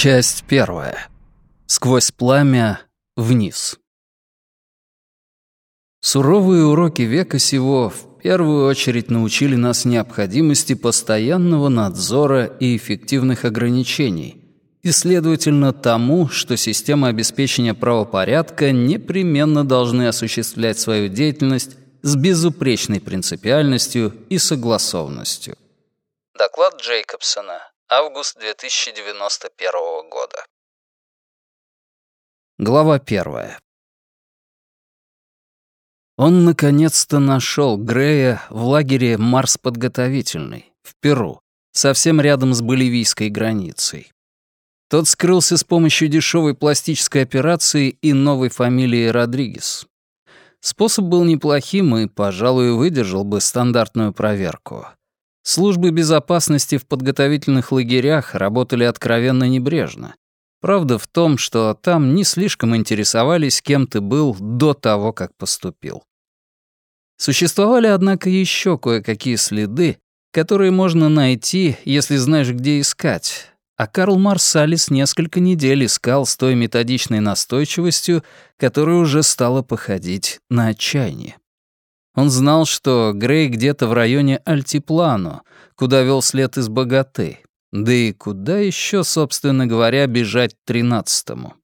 Часть первая. Сквозь пламя вниз. Суровые уроки века сего в первую очередь научили нас необходимости постоянного надзора и эффективных ограничений, и, следовательно, тому, что системы обеспечения правопорядка непременно должны осуществлять свою деятельность с безупречной принципиальностью и согласованностью. Доклад Джейкобсона. Август 2091 года. Глава первая. Он наконец-то нашел Грея в лагере Марс подготовительный в Перу, совсем рядом с боливийской границей. Тот скрылся с помощью дешевой пластической операции и новой фамилии Родригес. Способ был неплохим и, пожалуй, выдержал бы стандартную проверку. Службы безопасности в подготовительных лагерях работали откровенно небрежно. Правда в том, что там не слишком интересовались, кем ты был до того, как поступил. Существовали, однако, еще кое-какие следы, которые можно найти, если знаешь, где искать. А Карл Марсалис несколько недель искал с той методичной настойчивостью, которая уже стала походить на отчаяние. Он знал, что Грей где-то в районе Альтиплану, куда вел след из Богаты. Да и куда еще, собственно говоря, бежать тринадцатому?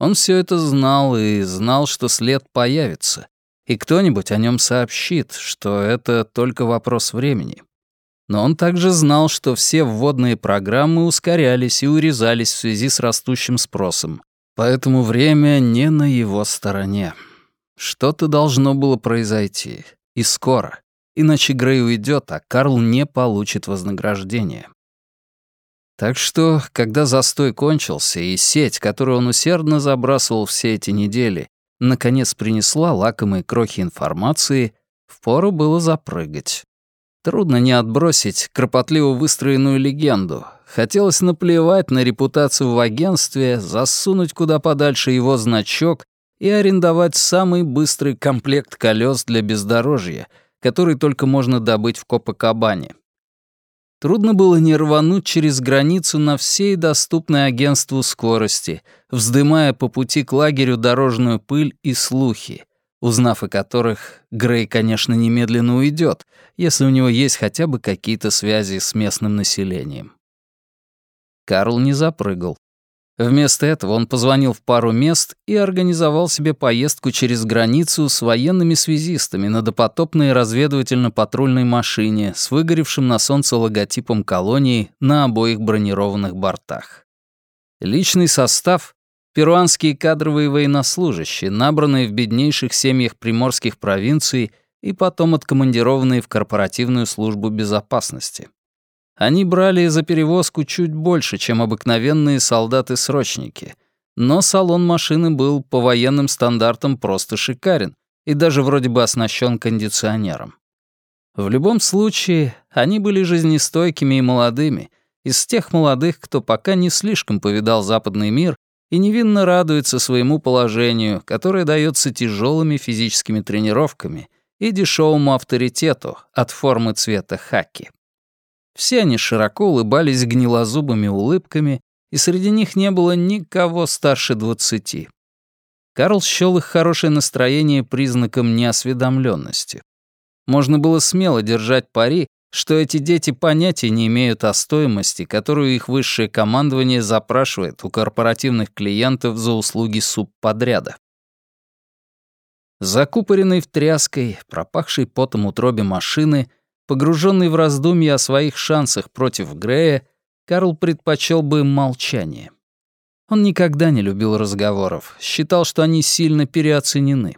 Он все это знал и знал, что след появится, и кто-нибудь о нем сообщит, что это только вопрос времени. Но он также знал, что все вводные программы ускорялись и урезались в связи с растущим спросом, поэтому время не на его стороне. Что-то должно было произойти. И скоро. Иначе Грей уйдет, а Карл не получит вознаграждения. Так что, когда застой кончился, и сеть, которую он усердно забрасывал все эти недели, наконец принесла лакомые крохи информации, впору было запрыгать. Трудно не отбросить кропотливо выстроенную легенду. Хотелось наплевать на репутацию в агентстве, засунуть куда подальше его значок и арендовать самый быстрый комплект колес для бездорожья, который только можно добыть в Копакабане. Трудно было не рвануть через границу на всей доступной агентству скорости, вздымая по пути к лагерю дорожную пыль и слухи, узнав о которых, Грей, конечно, немедленно уйдет, если у него есть хотя бы какие-то связи с местным населением. Карл не запрыгал. Вместо этого он позвонил в пару мест и организовал себе поездку через границу с военными связистами на допотопной разведывательно-патрульной машине с выгоревшим на солнце логотипом колонии на обоих бронированных бортах. Личный состав — перуанские кадровые военнослужащие, набранные в беднейших семьях приморских провинций и потом откомандированные в корпоративную службу безопасности. Они брали за перевозку чуть больше, чем обыкновенные солдаты-срочники. Но салон машины был по военным стандартам просто шикарен и даже вроде бы оснащен кондиционером. В любом случае, они были жизнестойкими и молодыми, из тех молодых, кто пока не слишком повидал западный мир и невинно радуется своему положению, которое дается тяжелыми физическими тренировками и дешевому авторитету от формы цвета хаки. Все они широко улыбались гнилозубыми улыбками, и среди них не было никого старше двадцати. Карл счёл их хорошее настроение признаком неосведомленности. Можно было смело держать пари, что эти дети понятия не имеют о стоимости, которую их высшее командование запрашивает у корпоративных клиентов за услуги субподряда. Закупоренный в тряской, пропахшей потом утробе машины, Погруженный в раздумья о своих шансах против Грея, Карл предпочел бы молчание. Он никогда не любил разговоров, считал, что они сильно переоценены.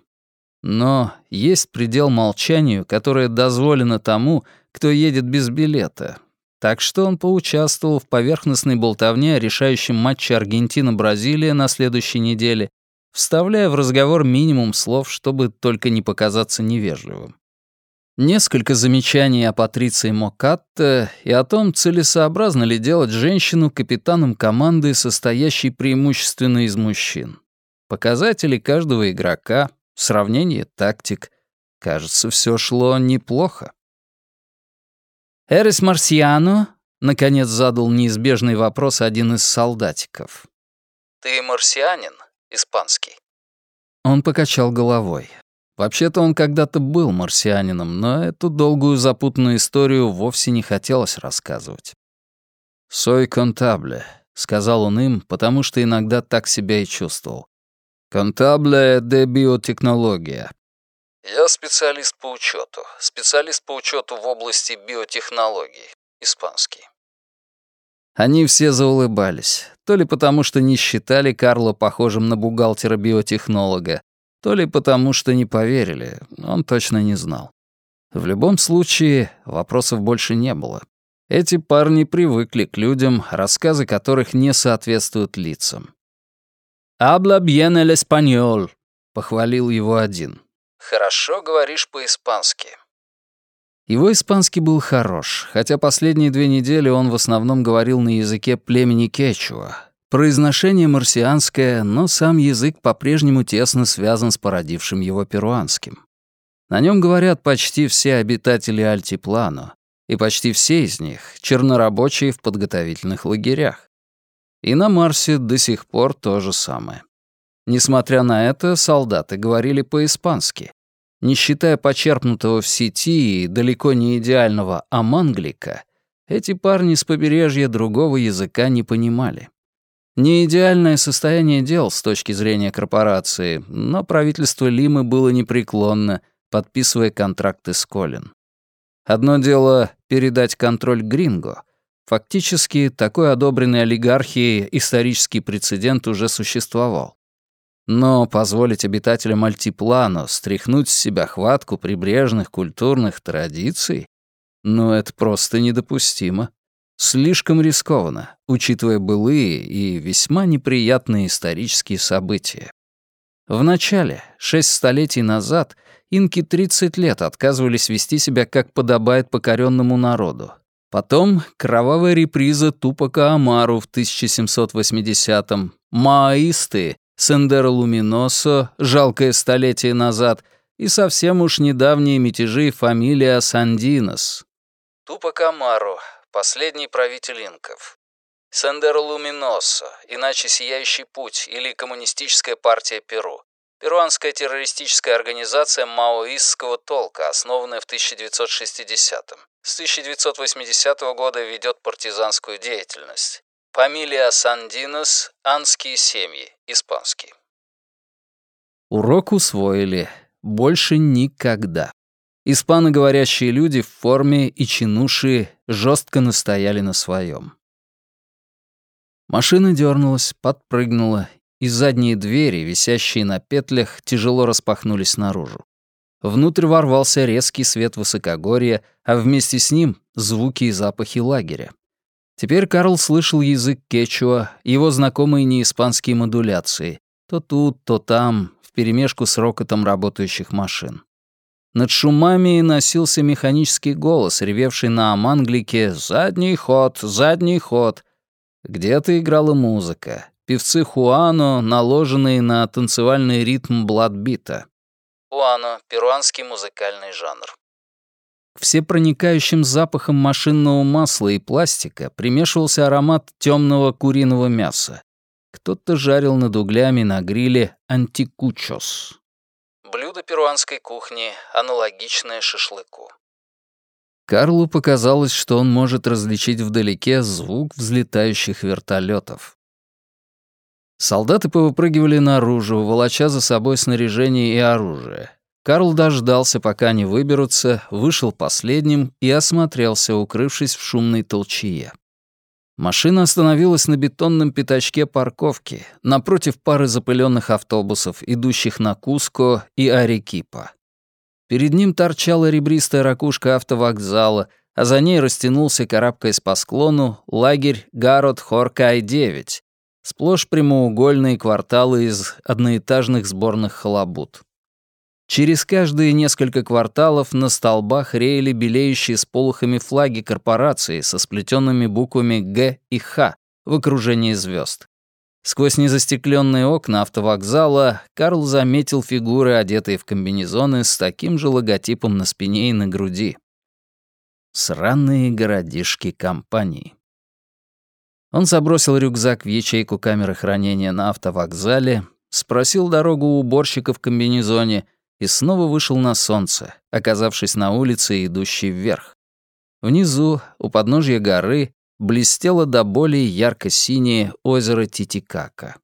Но есть предел молчанию, которое дозволено тому, кто едет без билета. Так что он поучаствовал в поверхностной болтовне о решающем матче Аргентина-Бразилия на следующей неделе, вставляя в разговор минимум слов, чтобы только не показаться невежливым. Несколько замечаний о Патриции Мокатте и о том, целесообразно ли делать женщину капитаном команды, состоящей преимущественно из мужчин. Показатели каждого игрока, сравнение тактик. Кажется, все шло неплохо. «Эрес Марсиано», Наконец задал неизбежный вопрос один из солдатиков. «Ты марсианин? Испанский?» Он покачал головой. Вообще-то он когда-то был марсианином, но эту долгую запутанную историю вовсе не хотелось рассказывать. «Сой контабле», — сказал он им, потому что иногда так себя и чувствовал. «Контабле де биотехнология». «Я специалист по учету, специалист по учету в области биотехнологий, испанский». Они все заулыбались, то ли потому, что не считали Карла похожим на бухгалтера-биотехнолога, то ли потому, что не поверили, он точно не знал. В любом случае, вопросов больше не было. Эти парни привыкли к людям, рассказы которых не соответствуют лицам. «Habla bien el español», — похвалил его один. «Хорошо говоришь по-испански». Его испанский был хорош, хотя последние две недели он в основном говорил на языке племени Кечуа. Произношение марсианское, но сам язык по-прежнему тесно связан с породившим его перуанским. На нем говорят почти все обитатели Альтиплано, и почти все из них — чернорабочие в подготовительных лагерях. И на Марсе до сих пор то же самое. Несмотря на это, солдаты говорили по-испански, не считая почерпнутого в сети и далеко не идеального аманглика, эти парни с побережья другого языка не понимали. Не идеальное состояние дел с точки зрения корпорации, но правительство Лимы было непреклонно, подписывая контракты с Колин. Одно дело — передать контроль Гринго. Фактически, такой одобренный олигархией исторический прецедент уже существовал. Но позволить обитателям Альтиплано стряхнуть с себя хватку прибрежных культурных традиций, ну это просто недопустимо. Слишком рискованно, учитывая былые и весьма неприятные исторические события. В начале, шесть столетий назад, инки 30 лет отказывались вести себя как подобает покоренному народу. Потом кровавая реприза Тупака Амару в 1780-м, маоисты Сендеро Луминосо, жалкое столетие назад, и совсем уж недавние мятежи фамилия Сандинос. Тупак Амару, последний правитель инков. Сендеро Луминосо, иначе «Сияющий путь» или «Коммунистическая партия Перу». Перуанская террористическая организация маоистского толка, основанная в 1960-м. С 1980 года ведет партизанскую деятельность. Фамилия Сандинос, анские семьи, испанский. Урок усвоили. Больше никогда. Испаноговорящие люди в форме и чинуши жестко настояли на своем. Машина дернулась, подпрыгнула, и задние двери, висящие на петлях, тяжело распахнулись наружу. Внутрь ворвался резкий свет высокогорья, а вместе с ним — звуки и запахи лагеря. Теперь Карл слышал язык кечуа, его знакомые неиспанские модуляции. То тут, то там, вперемешку с рокотом работающих машин. Над шумами носился механический голос, ревевший на аманглике «Задний ход, задний ход». Где-то играла музыка. Певцы Хуано, наложенные на танцевальный ритм бладбита. Хуано — перуанский музыкальный жанр. К всепроникающим запахам машинного масла и пластика примешивался аромат темного куриного мяса. Кто-то жарил над углями на гриле антикучос. Блюдо перуанской кухни, аналогичное шашлыку. Карлу показалось, что он может различить вдалеке звук взлетающих вертолетов. Солдаты повыпрыгивали наружу, волоча за собой снаряжение и оружие. Карл дождался, пока они выберутся, вышел последним и осмотрелся, укрывшись в шумной толчье. Машина остановилась на бетонном пятачке парковки, напротив пары запыленных автобусов, идущих на Куско и Арекипа. Перед ним торчала ребристая ракушка автовокзала, а за ней растянулся, карабкаясь по склону, лагерь Гарот Хоркай-9, сплошь прямоугольные кварталы из одноэтажных сборных халабут. Через каждые несколько кварталов на столбах реяли белеющие с полохами флаги корпорации со сплетенными буквами «Г» и «Х» в окружении звезд. Сквозь незастекленные окна автовокзала Карл заметил фигуры, одетые в комбинезоны с таким же логотипом на спине и на груди. Сраные городишки компании. Он забросил рюкзак в ячейку камеры хранения на автовокзале, спросил дорогу у уборщика в комбинезоне и снова вышел на солнце, оказавшись на улице, идущей вверх. Внизу, у подножья горы, блестело до боли ярко-синее озеро Титикака.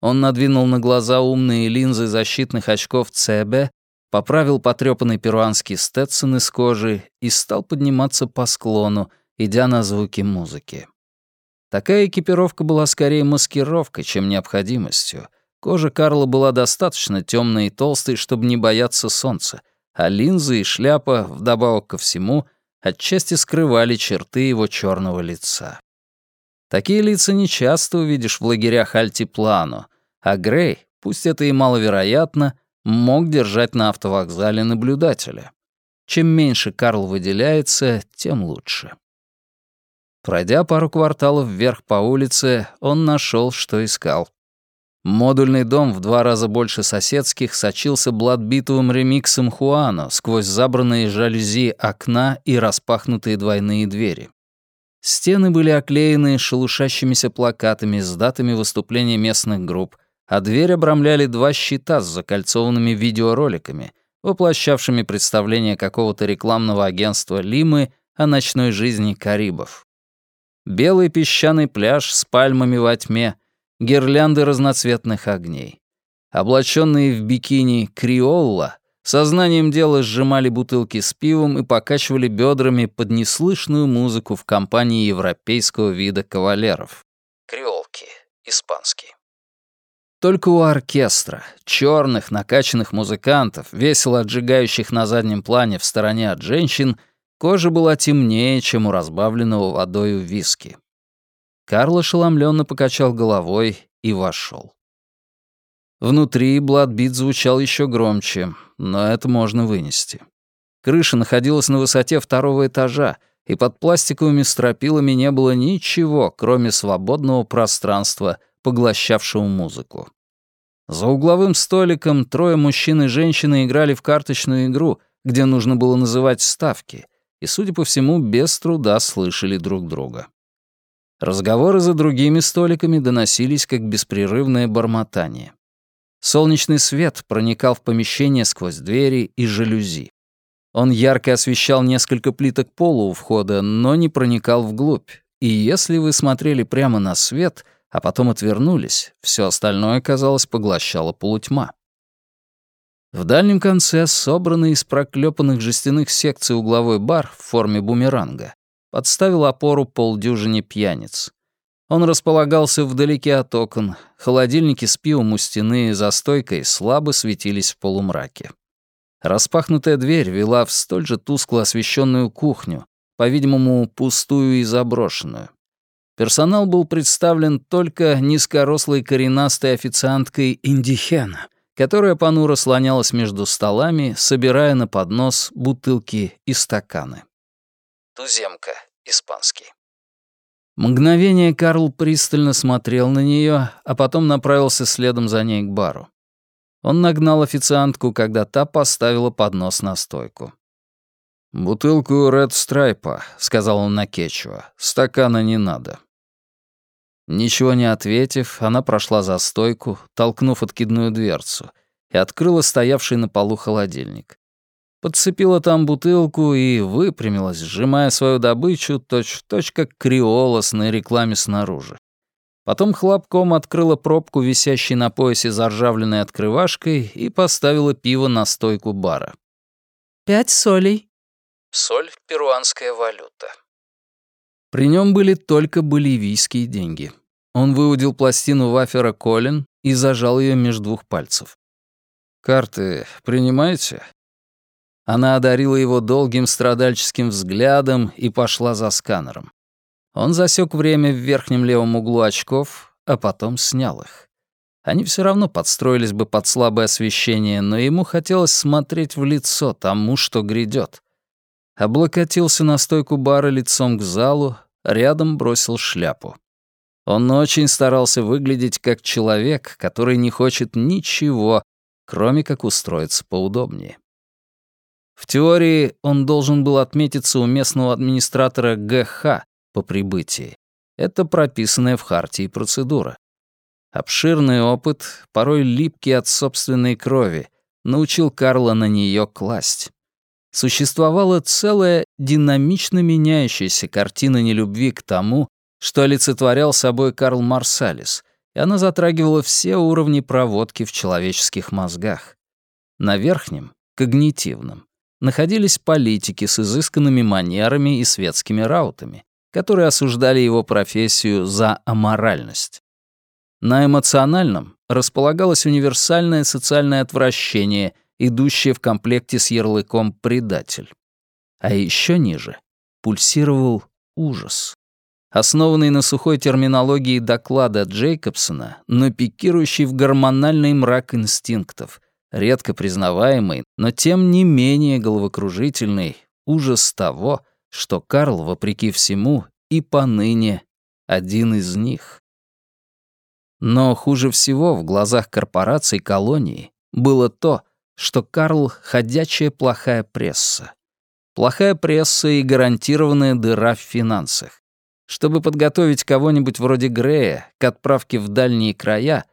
Он надвинул на глаза умные линзы защитных очков ЦБ, поправил потрёпанный перуанский стетсон из кожи и стал подниматься по склону, идя на звуки музыки. Такая экипировка была скорее маскировкой, чем необходимостью. Кожа Карла была достаточно темной и толстой, чтобы не бояться солнца, а линзы и шляпа, вдобавок ко всему, отчасти скрывали черты его черного лица. Такие лица нечасто увидишь в лагерях Альтиплано, а Грей, пусть это и маловероятно, мог держать на автовокзале наблюдателя. Чем меньше Карл выделяется, тем лучше. Пройдя пару кварталов вверх по улице, он нашел, что искал. Модульный дом в два раза больше соседских сочился бладбитовым ремиксом Хуано сквозь забранные жалюзи окна и распахнутые двойные двери. Стены были оклеены шелушащимися плакатами с датами выступления местных групп, а дверь обрамляли два щита с закольцованными видеороликами, воплощавшими представление какого-то рекламного агентства Лимы о ночной жизни Карибов. Белый песчаный пляж с пальмами во тьме, гирлянды разноцветных огней. Облаченные в бикини криолла Сознанием дела сжимали бутылки с пивом и покачивали бедрами под неслышную музыку в компании европейского вида кавалеров. Креолки, испанский. Только у оркестра, черных, накачанных музыкантов, весело отжигающих на заднем плане в стороне от женщин, кожа была темнее, чем у разбавленного водой виски. Карл ошеломленно покачал головой и вошел. Внутри Бладбит звучал еще громче, но это можно вынести. Крыша находилась на высоте второго этажа, и под пластиковыми стропилами не было ничего, кроме свободного пространства, поглощавшего музыку. За угловым столиком трое мужчин и женщины играли в карточную игру, где нужно было называть ставки, и, судя по всему, без труда слышали друг друга. Разговоры за другими столиками доносились как беспрерывное бормотание. Солнечный свет проникал в помещение сквозь двери и жалюзи. Он ярко освещал несколько плиток пола у входа, но не проникал вглубь. И если вы смотрели прямо на свет, а потом отвернулись, все остальное, казалось, поглощало полутьма. В дальнем конце, собранный из проклепанных жестяных секций угловой бар в форме бумеранга, подставил опору полдюжине пьяниц. Он располагался вдалеке от окон, холодильники с пивом у стены за стойкой слабо светились в полумраке. Распахнутая дверь вела в столь же тускло освещенную кухню, по-видимому, пустую и заброшенную. Персонал был представлен только низкорослой коренастой официанткой Индихена, которая понуро слонялась между столами, собирая на поднос бутылки и стаканы. Туземка, испанский. Мгновение Карл пристально смотрел на нее, а потом направился следом за ней к бару. Он нагнал официантку, когда та поставила поднос на стойку. «Бутылку Ред Страйпа», — сказал он на Кетчуа. «Стакана не надо». Ничего не ответив, она прошла за стойку, толкнув откидную дверцу, и открыла стоявший на полу холодильник. Подцепила там бутылку и выпрямилась, сжимая свою добычу точь-в-точь, точь, как криолос на рекламе снаружи. Потом хлопком открыла пробку, висящей на поясе заржавленной открывашкой, и поставила пиво на стойку бара. «Пять солей». Соль — перуанская валюта. При нем были только боливийские деньги. Он выудил пластину вафера Колин и зажал ее между двух пальцев. «Карты принимаете?» Она одарила его долгим страдальческим взглядом и пошла за сканером. Он засек время в верхнем левом углу очков, а потом снял их. Они все равно подстроились бы под слабое освещение, но ему хотелось смотреть в лицо тому, что грядет. Облокотился на стойку бара лицом к залу, рядом бросил шляпу. Он очень старался выглядеть как человек, который не хочет ничего, кроме как устроиться поудобнее. В теории он должен был отметиться у местного администратора ГХ по прибытии. Это прописанная в хартии процедура. Обширный опыт, порой липкий от собственной крови, научил Карла на нее класть. Существовала целая динамично меняющаяся картина нелюбви к тому, что олицетворял собой Карл Марсалис, и она затрагивала все уровни проводки в человеческих мозгах. На верхнем, когнитивном, находились политики с изысканными манерами и светскими раутами, которые осуждали его профессию за аморальность. На эмоциональном располагалось универсальное социальное отвращение, идущее в комплекте с ярлыком «предатель». А еще ниже пульсировал ужас. Основанный на сухой терминологии доклада Джейкобсона, но пикирующий в гормональный мрак инстинктов, редко признаваемый, но тем не менее головокружительный ужас того, что Карл, вопреки всему, и поныне один из них. Но хуже всего в глазах корпораций колонии было то, что Карл — ходячая плохая пресса. Плохая пресса и гарантированная дыра в финансах. Чтобы подготовить кого-нибудь вроде Грея к отправке в дальние края,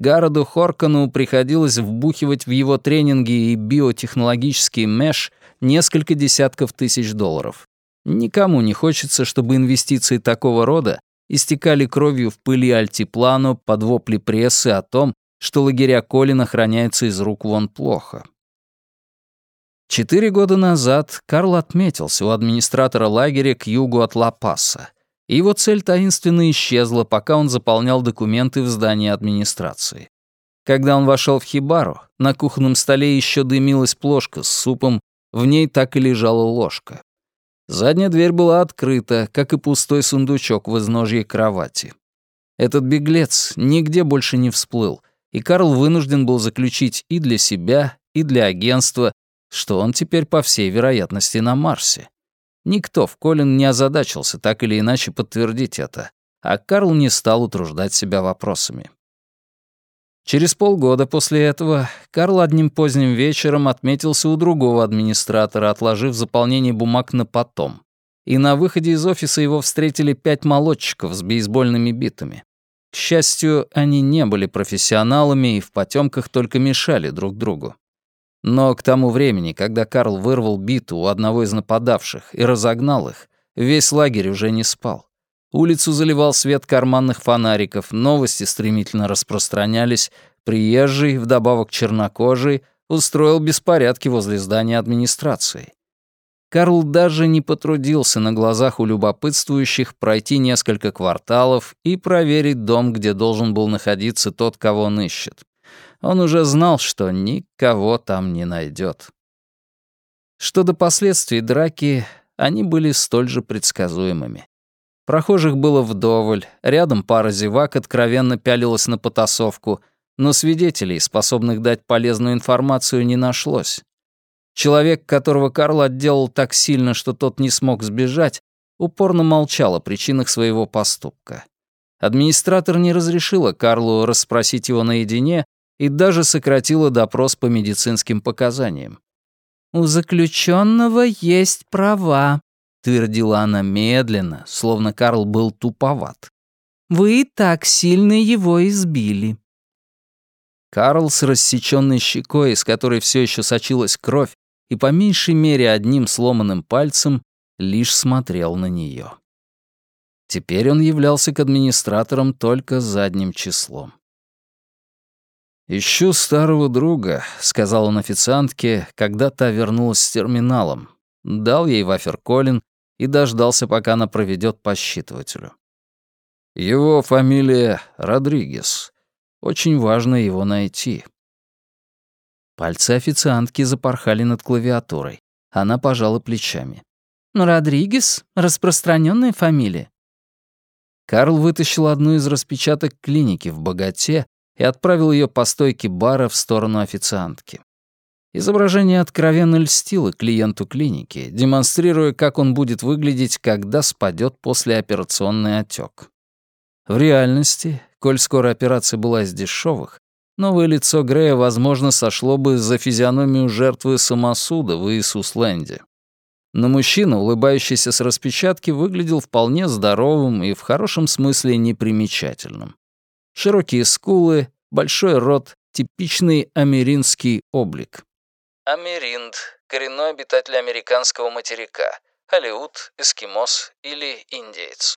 Гароду Хоркану приходилось вбухивать в его тренинги и биотехнологический меш несколько десятков тысяч долларов. Никому не хочется, чтобы инвестиции такого рода истекали кровью в пыли альтиплану под вопли прессы о том, что лагеря Колин охраняются из рук вон плохо. Четыре года назад Карл отметился у администратора лагеря к югу от Ла-Паса, и его цель таинственно исчезла, пока он заполнял документы в здании администрации. Когда он вошел в хибару, на кухонном столе еще дымилась плошка с супом, в ней так и лежала ложка. Задняя дверь была открыта, как и пустой сундучок в изножье кровати. Этот беглец нигде больше не всплыл, и Карл вынужден был заключить и для себя, и для агентства, что он теперь, по всей вероятности, на Марсе. Никто в Колин не озадачился так или иначе подтвердить это, а Карл не стал утруждать себя вопросами. Через полгода после этого Карл одним поздним вечером отметился у другого администратора, отложив заполнение бумаг на потом. И на выходе из офиса его встретили пять молодчиков с бейсбольными битами. К счастью, они не были профессионалами и в потемках только мешали друг другу. Но к тому времени, когда Карл вырвал биту у одного из нападавших и разогнал их, весь лагерь уже не спал. Улицу заливал свет карманных фонариков, новости стремительно распространялись, приезжий, вдобавок чернокожий, устроил беспорядки возле здания администрации. Карл даже не потрудился на глазах у любопытствующих пройти несколько кварталов и проверить дом, где должен был находиться тот, кого он ищет. Он уже знал, что никого там не найдет. Что до последствий драки, они были столь же предсказуемыми. Прохожих было вдоволь, рядом пара зевак откровенно пялилась на потасовку, но свидетелей, способных дать полезную информацию, не нашлось. Человек, которого Карл отделал так сильно, что тот не смог сбежать, упорно молчал о причинах своего поступка. Администратор не разрешила Карлу расспросить его наедине и даже сократила допрос по медицинским показаниям. «У заключенного есть права», — твердила она медленно, словно Карл был туповат. «Вы и так сильно его избили». Карл с рассеченной щекой, из которой все еще сочилась кровь, и по меньшей мере одним сломанным пальцем лишь смотрел на нее. Теперь он являлся к администраторам только задним числом. «Ищу старого друга», — сказал он официантке, когда та вернулась с терминалом. Дал ей вафер Колин и дождался, пока она проведет по считывателю. Его фамилия Родригес. Очень важно его найти. Пальцы официантки запорхали над клавиатурой. Она пожала плечами. «Ну, «Родригес — распространенная фамилия». Карл вытащил одну из распечаток клиники в «Богате» и отправил ее по стойке бара в сторону официантки. Изображение откровенно льстило клиенту клиники, демонстрируя, как он будет выглядеть, когда спадет послеоперационный отек. В реальности, коль скоро операция была из дешевых, новое лицо Грея, возможно, сошло бы за физиономию жертвы самосуда в Иисус-Ленде. Но мужчина, улыбающийся с распечатки, выглядел вполне здоровым и в хорошем смысле непримечательным. Широкие скулы, большой рот, типичный америнский облик. Америнд — коренной обитатель американского материка, Алиут, эскимос или индеец.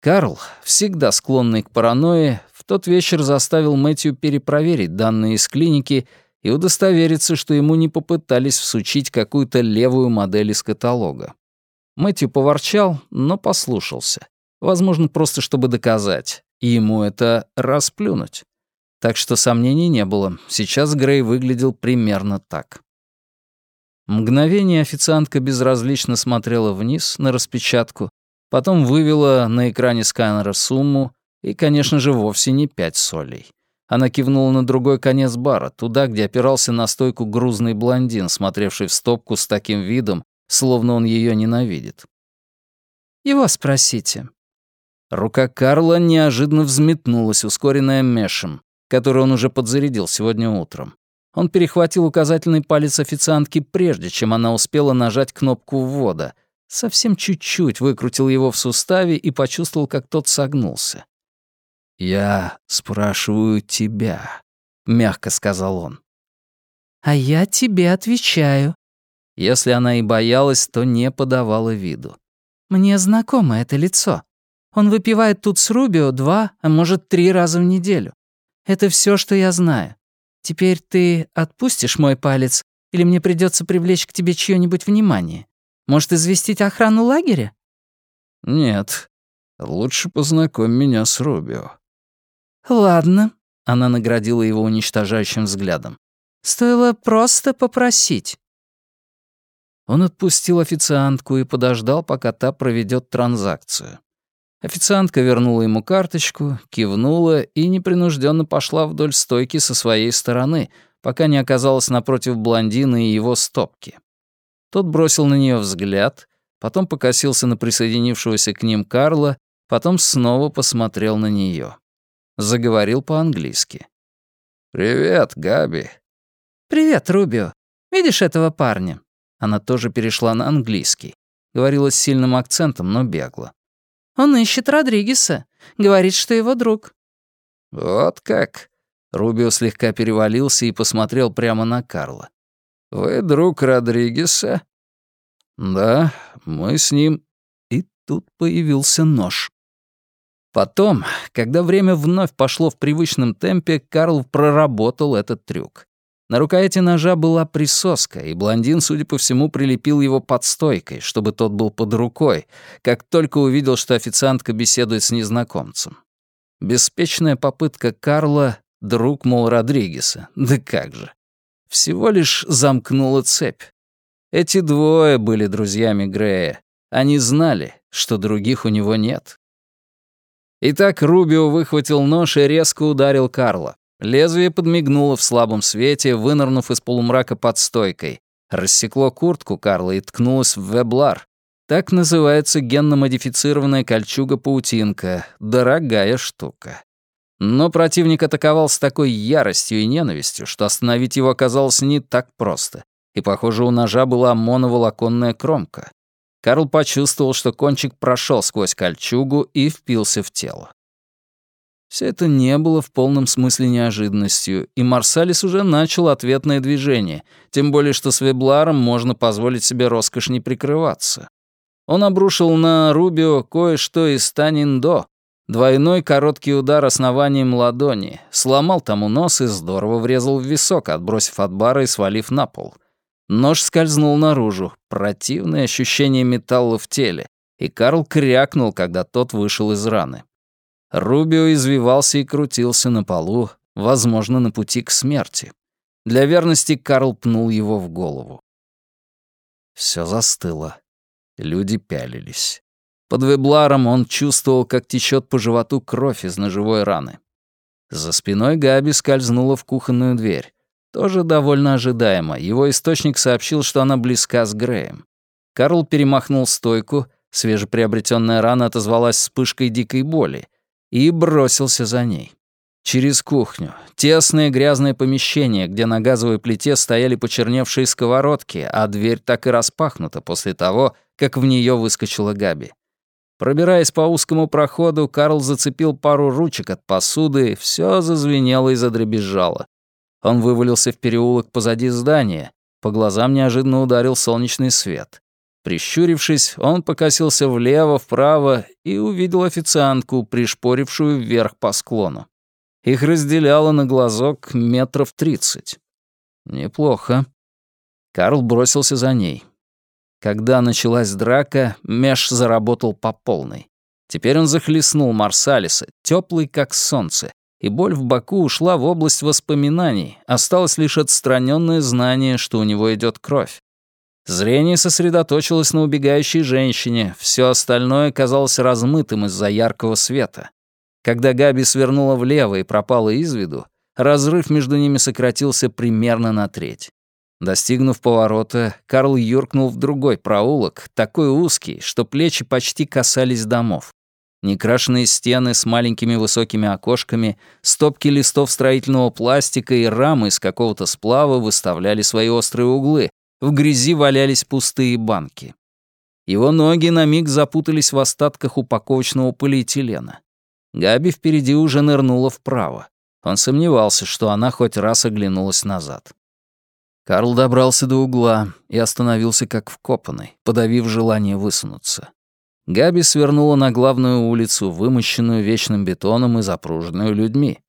Карл, всегда склонный к паранойе, в тот вечер заставил Мэтью перепроверить данные из клиники и удостовериться, что ему не попытались всучить какую-то левую модель из каталога. Мэтью поворчал, но послушался. Возможно, просто чтобы доказать. И ему это расплюнуть. Так что сомнений не было. Сейчас Грей выглядел примерно так. Мгновение официантка безразлично смотрела вниз на распечатку, потом вывела на экране сканера сумму и, конечно же, вовсе не пять солей. Она кивнула на другой конец бара, туда, где опирался на стойку грузный блондин, смотревший в стопку с таким видом, словно он ее ненавидит. «Его спросите». Рука Карла неожиданно взметнулась, ускоренная мешем который он уже подзарядил сегодня утром. Он перехватил указательный палец официантки прежде, чем она успела нажать кнопку ввода. Совсем чуть-чуть выкрутил его в суставе и почувствовал, как тот согнулся. «Я спрашиваю тебя», — мягко сказал он. «А я тебе отвечаю». Если она и боялась, то не подавала виду. «Мне знакомо это лицо. Он выпивает тут с Рубио два, а может, три раза в неделю. Это все, что я знаю. Теперь ты отпустишь мой палец, или мне придется привлечь к тебе чье-нибудь внимание? Может, известить охрану лагеря?» «Нет. Лучше познакомь меня с Рубио». «Ладно», — она наградила его уничтожающим взглядом. «Стоило просто попросить». Он отпустил официантку и подождал, пока та проведет транзакцию. Официантка вернула ему карточку, кивнула и непринужденно пошла вдоль стойки со своей стороны, пока не оказалась напротив блондина и его стопки. Тот бросил на нее взгляд, потом покосился на присоединившегося к ним Карла, потом снова посмотрел на нее. Заговорил по-английски. «Привет, Габи». «Привет, Рубио. Видишь этого парня?» Она тоже перешла на английский. Говорила с сильным акцентом, но бегло. Он ищет Родригеса. Говорит, что его друг». «Вот как?» Рубио слегка перевалился и посмотрел прямо на Карла. «Вы друг Родригеса?» «Да, мы с ним...» И тут появился нож. Потом, когда время вновь пошло в привычном темпе, Карл проработал этот трюк. На рукояти ножа была присоска, и блондин, судя по всему, прилепил его под стойкой, чтобы тот был под рукой, как только увидел, что официантка беседует с незнакомцем. Беспечная попытка Карла — друг, мол, Родригеса. Да как же. Всего лишь замкнула цепь. Эти двое были друзьями Грея. Они знали, что других у него нет. Итак, Рубио выхватил нож и резко ударил Карла. Лезвие подмигнуло в слабом свете, вынырнув из полумрака под стойкой. Рассекло куртку Карла и ткнулось в веблар. Так называется генно-модифицированная кольчуга-паутинка. Дорогая штука. Но противник атаковал с такой яростью и ненавистью, что остановить его оказалось не так просто. И, похоже, у ножа была моноволоконная кромка. Карл почувствовал, что кончик прошел сквозь кольчугу и впился в тело. Все это не было в полном смысле неожиданностью, и Марсалис уже начал ответное движение, тем более что с Вебларом можно позволить себе роскошь не прикрываться. Он обрушил на Рубио кое-что из Таниндо, двойной короткий удар основанием ладони, сломал тому нос и здорово врезал в висок, отбросив от бара и свалив на пол. Нож скользнул наружу, противное ощущение металла в теле, и Карл крякнул, когда тот вышел из раны. Рубио извивался и крутился на полу, возможно, на пути к смерти. Для верности Карл пнул его в голову. Все застыло. Люди пялились. Под вебларом он чувствовал, как течет по животу кровь из ножевой раны. За спиной Габи скользнула в кухонную дверь. Тоже довольно ожидаемо. Его источник сообщил, что она близка с Греем. Карл перемахнул стойку, свежеприобретенная рана отозвалась вспышкой дикой боли, и бросился за ней. Через кухню. Тесное грязное помещение, где на газовой плите стояли почерневшие сковородки, а дверь так и распахнута после того, как в нее выскочила Габи. Пробираясь по узкому проходу, Карл зацепил пару ручек от посуды, все зазвенело и задребезжало. Он вывалился в переулок позади здания, по глазам неожиданно ударил солнечный свет. Прищурившись, он покосился влево, вправо и увидел официантку, пришпорившую вверх по склону. Их разделяло на глазок метров тридцать. Неплохо. Карл бросился за ней. Когда началась драка, Меш заработал по полной. Теперь он захлестнул Марсалиса, теплый как солнце, и боль в боку ушла в область воспоминаний, осталось лишь отстраненное знание, что у него идет кровь. Зрение сосредоточилось на убегающей женщине, все остальное казалось размытым из-за яркого света. Когда Габи свернула влево и пропала из виду, разрыв между ними сократился примерно на треть. Достигнув поворота, Карл юркнул в другой проулок, такой узкий, что плечи почти касались домов. Некрашенные стены с маленькими высокими окошками, стопки листов строительного пластика и рамы из какого-то сплава выставляли свои острые углы, в грязи валялись пустые банки. Его ноги на миг запутались в остатках упаковочного полиэтилена. Габи впереди уже нырнула вправо. Он сомневался, что она хоть раз оглянулась назад. Карл добрался до угла и остановился как вкопанный, подавив желание высунуться. Габи свернула на главную улицу, вымощенную вечным бетоном и запруженную людьми.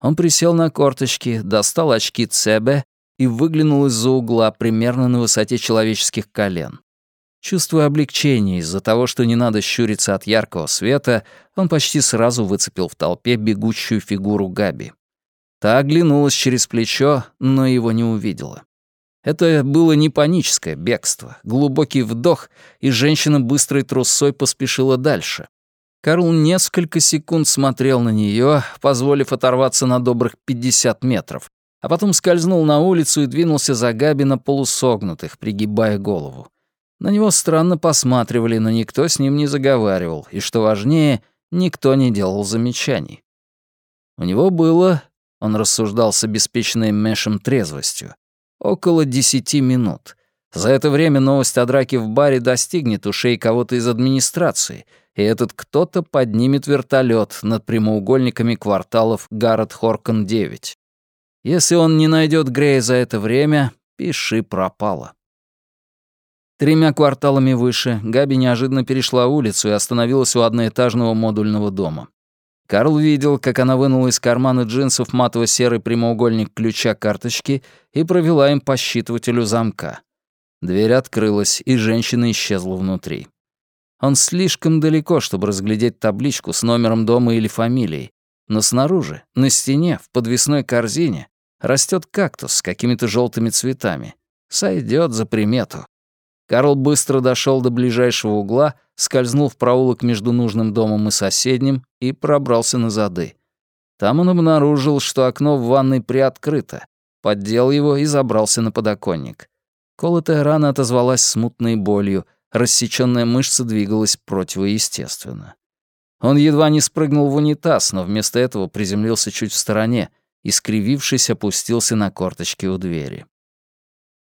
Он присел на корточки, достал очки Цебе и выглянул из-за угла примерно на высоте человеческих колен. Чувствуя облегчение из-за того, что не надо щуриться от яркого света, он почти сразу выцепил в толпе бегущую фигуру Габи. Та оглянулась через плечо, но его не увидела. Это было не паническое бегство, глубокий вдох, и женщина быстрой трусой поспешила дальше. Карл несколько секунд смотрел на нее, позволив оторваться на добрых 50 метров, а потом скользнул на улицу и двинулся за Габи на полусогнутых, пригибая голову. На него странно посматривали, но никто с ним не заговаривал, и, что важнее, никто не делал замечаний. У него было, он рассуждал с обеспеченной Мешем трезвостью, около десяти минут. За это время новость о драке в баре достигнет ушей кого-то из администрации, и этот кто-то поднимет вертолет над прямоугольниками кварталов Гаррет-Хоркон-9. Если он не найдет Грея за это время, пиши пропало. Тремя кварталами выше Габи неожиданно перешла улицу и остановилась у одноэтажного модульного дома. Карл видел, как она вынула из кармана джинсов матово-серый прямоугольник ключа карточки и провела им по считывателю замка. Дверь открылась, и женщина исчезла внутри. Он слишком далеко, чтобы разглядеть табличку с номером дома или фамилией, но снаружи, на стене, в подвесной корзине, растет кактус с какими-то желтыми цветами. Сойдет за примету. Карл быстро дошел до ближайшего угла, скользнул в проулок между нужным домом и соседним и пробрался на зады. Там он обнаружил, что окно в ванной приоткрыто, поддел его и забрался на подоконник. Колотая рана отозвалась смутной болью, рассечённая мышца двигалась противоестественно. Он едва не спрыгнул в унитаз, но вместо этого приземлился чуть в стороне и, скривившись, опустился на корточки у двери.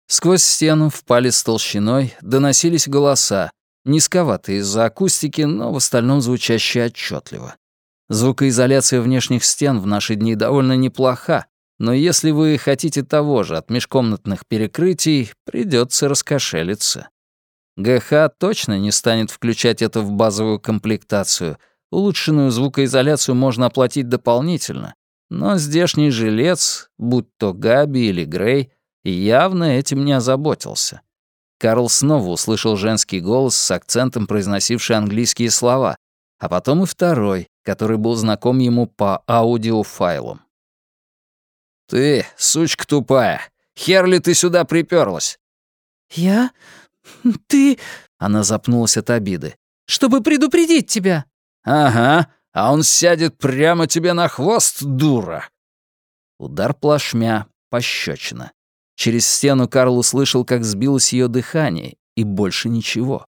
Сквозь стену в палец толщиной доносились голоса, низковатые из-за акустики, но в остальном звучащие отчетливо. Звукоизоляция внешних стен в наши дни довольно неплоха, но если вы хотите того же от межкомнатных перекрытий, придется раскошелиться. ГХ точно не станет включать это в базовую комплектацию. Улучшенную звукоизоляцию можно оплатить дополнительно, но здешний жилец, будь то Габи или Грей, явно этим не озаботился. Карл снова услышал женский голос с акцентом, произносивший английские слова, а потом и второй, который был знаком ему по аудиофайлам. «Ты, сучка тупая, хер ли ты сюда приперлась?» «Я? Ты...» — она запнулась от обиды. «Чтобы предупредить тебя». «Ага, а он сядет прямо тебе на хвост, дура!» Удар плашмя, пощечина. Через стену Карл услышал, как сбилось ее дыхание, и больше ничего.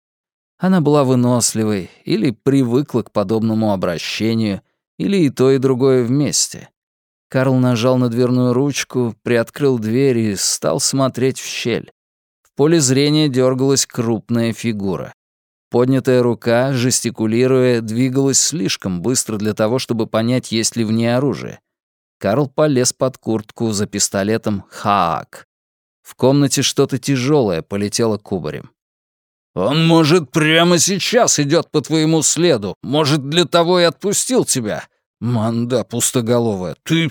Она была выносливой, или привыкла к подобному обращению, или и то, и другое вместе. Карл нажал на дверную ручку, приоткрыл дверь и стал смотреть в щель. В поле зрения дергалась крупная фигура. Поднятая рука, жестикулируя, двигалась слишком быстро для того, чтобы понять, есть ли в ней оружие. Карл полез под куртку за пистолетом «Хаак». В комнате что-то тяжелое полетело кубарем. «Он, может, прямо сейчас идет по твоему следу. Может, для того и отпустил тебя. Манда пустоголовая, ты...»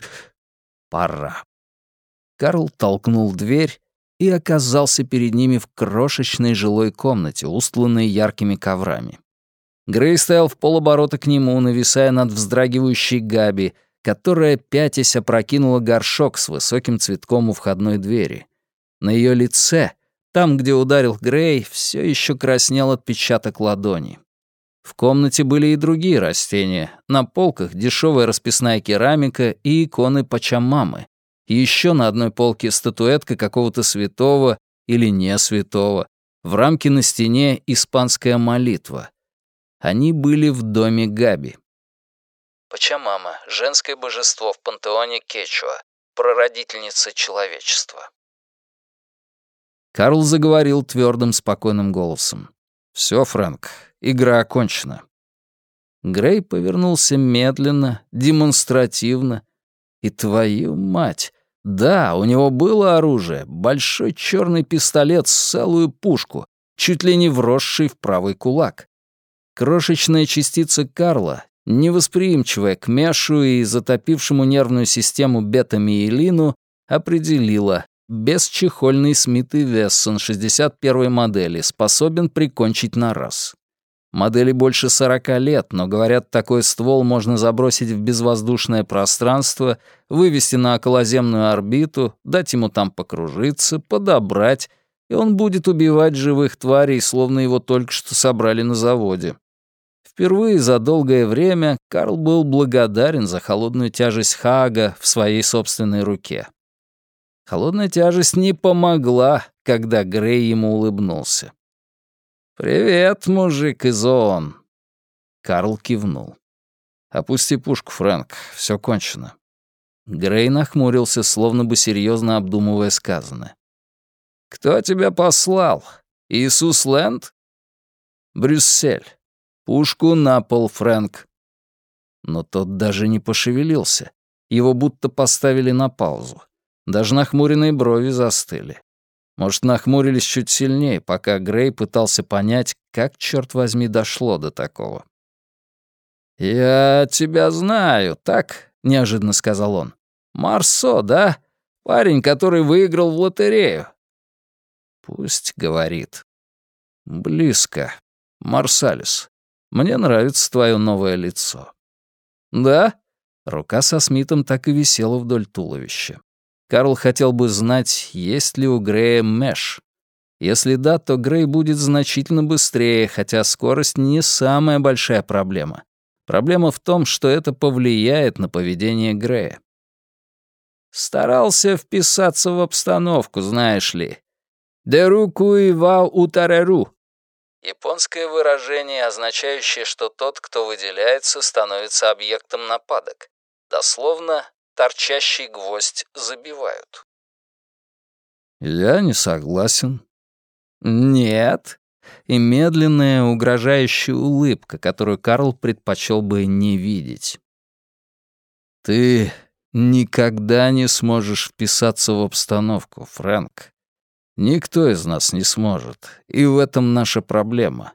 «Пора». Карл толкнул дверь и оказался перед ними в крошечной жилой комнате, устланной яркими коврами. Грей стоял в полоборота к нему, нависая над вздрагивающей Габи, которая, пятясь, опрокинула горшок с высоким цветком у входной двери. На ее лице, там, где ударил Грей, все еще краснел отпечаток ладони. В комнате были и другие растения. На полках дешевая расписная керамика и иконы Пачамамы. Еще на одной полке статуэтка какого-то святого или не святого. В рамке на стене испанская молитва. Они были в доме Габи. Пачамама — женское божество в пантеоне Кечуа, прародительница человечества. Карл заговорил твердым, спокойным голосом. «Все, Фрэнк, игра окончена». Грей повернулся медленно, демонстративно. И твою мать! Да, у него было оружие, большой черный пистолет с целую пушку, чуть ли не вросший в правый кулак. Крошечная частица Карла, невосприимчивая к Мешу и затопившему нервную систему бета-миелину, определила, бесчехольный Смит и Вессон 61 модели способен прикончить на раз. Модели больше 40 лет, но, говорят, такой ствол можно забросить в безвоздушное пространство, вывести на околоземную орбиту, дать ему там покружиться, подобрать, и он будет убивать живых тварей, словно его только что собрали на заводе. Впервые за долгое время Карл был благодарен за холодную тяжесть Хага в своей собственной руке. Холодная тяжесть не помогла, когда Грей ему улыбнулся. «Привет, мужик из ООН!» Карл кивнул. «Опусти пушку, Фрэнк, все кончено». Грей нахмурился, словно бы серьезно обдумывая сказанное. «Кто тебя послал? Иисус Лэнд?» «Брюссель. «Пушку на пол, Фрэнк». Но тот даже не пошевелился. Его будто поставили на паузу. Даже нахмуренные брови застыли. Может, нахмурились чуть сильнее, пока Грей пытался понять, как, черт возьми, дошло до такого. «Я тебя знаю, так?» — неожиданно сказал он. «Марсо, да? Парень, который выиграл в лотерею». «Пусть говорит». «Близко. Марсалис. Мне нравится твое новое лицо». «Да?» Рука со Смитом так и висела вдоль туловища. Карл хотел бы знать, есть ли у Грея Мэш. Если да, то Грей будет значительно быстрее, хотя скорость не самая большая проблема. Проблема в том, что это повлияет на поведение Грея. Старался вписаться в обстановку, знаешь ли. «Деруку и ва утареру», Японское выражение, означающее, что тот, кто выделяется, становится объектом нападок. Дословно, торчащий гвоздь забивают. Я не согласен. Нет. И медленная, угрожающая улыбка, которую Карл предпочел бы не видеть. Ты никогда не сможешь вписаться в обстановку, Фрэнк. Никто из нас не сможет, и в этом наша проблема.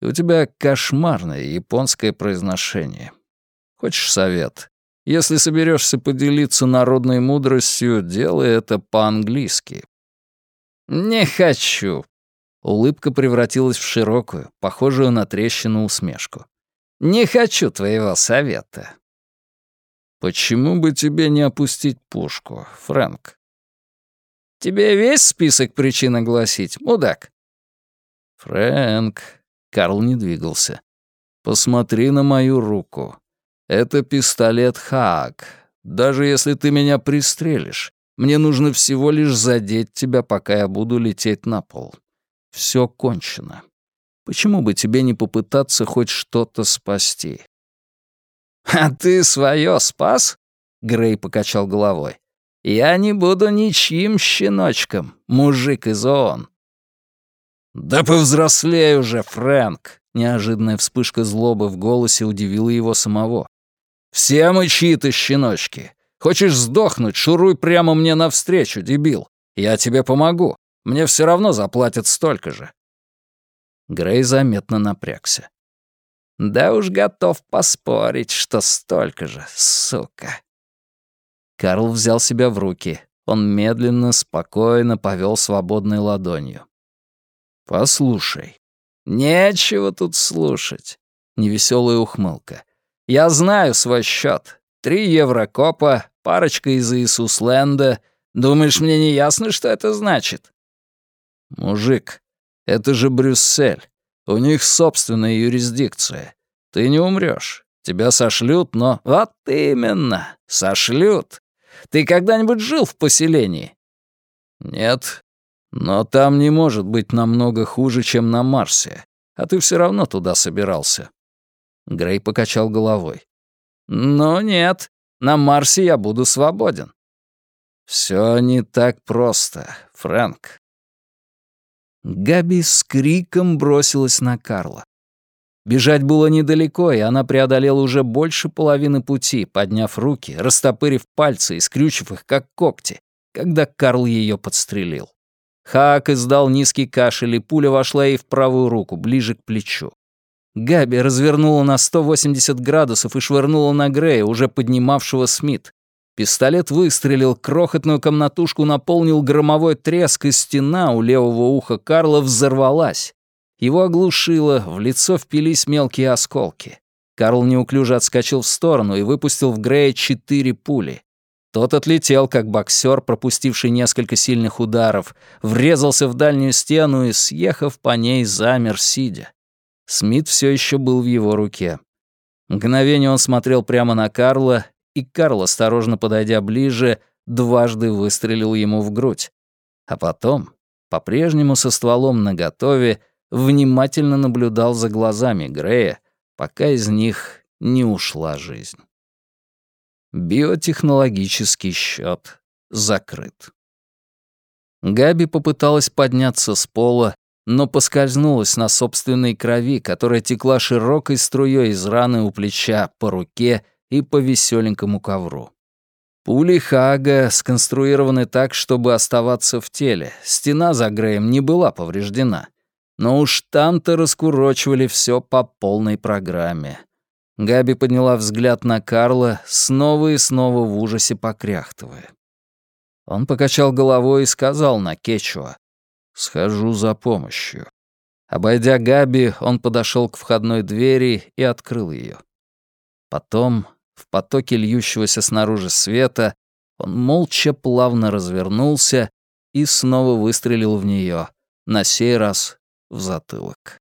У тебя кошмарное японское произношение. Хочешь совет? Если соберешься поделиться народной мудростью, делай это по-английски. Не хочу. Улыбка превратилась в широкую, похожую на трещину усмешку. Не хочу твоего совета. Почему бы тебе не опустить пушку, Фрэнк? Тебе весь список причин огласить, мудак?» «Фрэнк...» — Карл не двигался. «Посмотри на мою руку. Это пистолет Хаак. Даже если ты меня пристрелишь, мне нужно всего лишь задеть тебя, пока я буду лететь на пол. Все кончено. Почему бы тебе не попытаться хоть что-то спасти?» «А ты свое спас?» Грей покачал головой. «Я не буду ничьим щеночком, мужик из ООН». «Да повзрослей уже, Фрэнк!» Неожиданная вспышка злобы в голосе удивила его самого. «Все мы чьи-то щеночки. Хочешь сдохнуть, шуруй прямо мне навстречу, дебил. Я тебе помогу. Мне все равно заплатят столько же». Грей заметно напрягся. «Да уж готов поспорить, что столько же, сука». Карл взял себя в руки. Он медленно, спокойно повел свободной ладонью. «Послушай, нечего тут слушать», — невеселая ухмылка. «Я знаю свой счет. Три еврокопа, парочка из Иисусленда. Думаешь, мне не ясно, что это значит?» «Мужик, это же Брюссель. У них собственная юрисдикция. Ты не умрёшь. Тебя сошлют, но... Вот именно, сошлют. Ты когда-нибудь жил в поселении? Нет. Но там не может быть намного хуже, чем на Марсе. А ты все равно туда собирался. Грей покачал головой. Но нет, на Марсе я буду свободен. Все не так просто, Фрэнк. Габи с криком бросилась на Карла. Бежать было недалеко, и она преодолела уже больше половины пути, подняв руки, растопырив пальцы и скрючив их, как когти, когда Карл ее подстрелил. Хак издал низкий кашель, и пуля вошла ей в правую руку, ближе к плечу. Габи развернула на 180 градусов и швырнула на Грея, уже поднимавшего Смит. Пистолет выстрелил, крохотную комнатушку наполнил громовой треск, и стена у левого уха Карла взорвалась. Его оглушило, в лицо впились мелкие осколки. Карл неуклюже отскочил в сторону и выпустил в Грея четыре пули. Тот отлетел, как боксер, пропустивший несколько сильных ударов, врезался в дальнюю стену и, съехав по ней, замер, сидя. Смит все еще был в его руке. Мгновение он смотрел прямо на Карла, и Карл, осторожно подойдя ближе, дважды выстрелил ему в грудь. А потом, по-прежнему со стволом наготове, внимательно наблюдал за глазами Грея, пока из них не ушла жизнь. Биотехнологический счет закрыт. Габи попыталась подняться с пола, но поскользнулась на собственной крови, которая текла широкой струей из раны у плеча по руке и по веселенькому ковру. Пули Хага сконструированы так, чтобы оставаться в теле. Стена за Греем не была повреждена. Но уж там-то раскурочивали все по полной программе. Габи подняла взгляд на Карла, снова и снова в ужасе покряхтывая. Он покачал головой и сказал на Кечуа, «Схожу за помощью». Обойдя Габи, он подошел к входной двери и открыл ее. Потом в потоке льющегося снаружи света он молча плавно развернулся и снова выстрелил в нее, на сей раз в затылок.